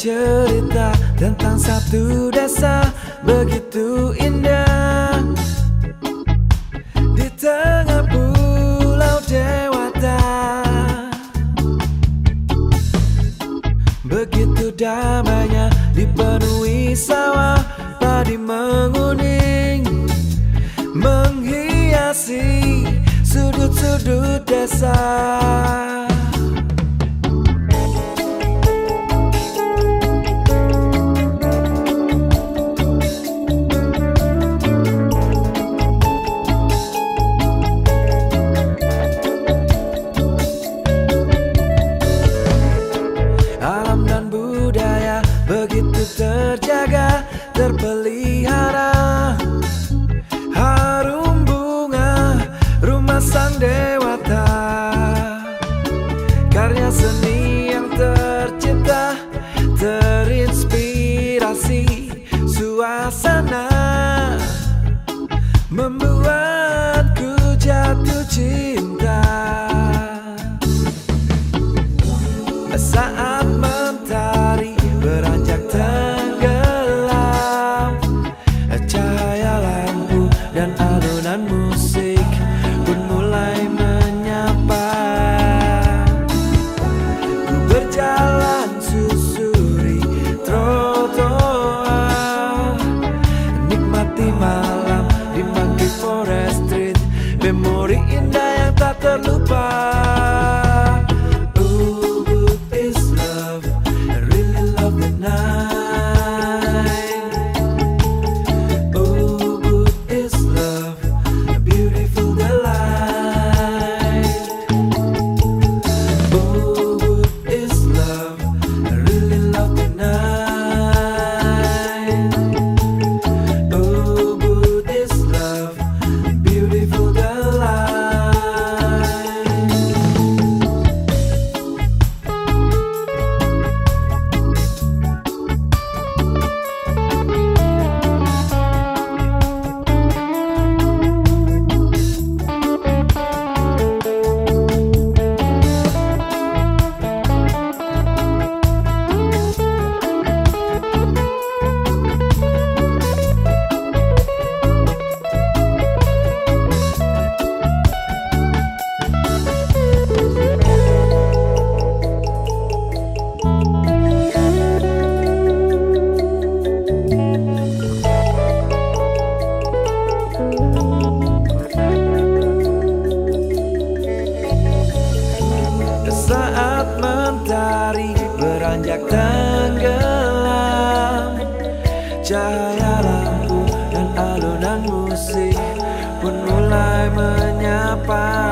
cerita tentang satu desa begitu indah di tengah pulau dewata begitu damainya dipenuhi sawah padi menguning menghiasi sudut-sudut desa. see no bar. Cahaya lampu dan alunan musik Pun mulai menyapa.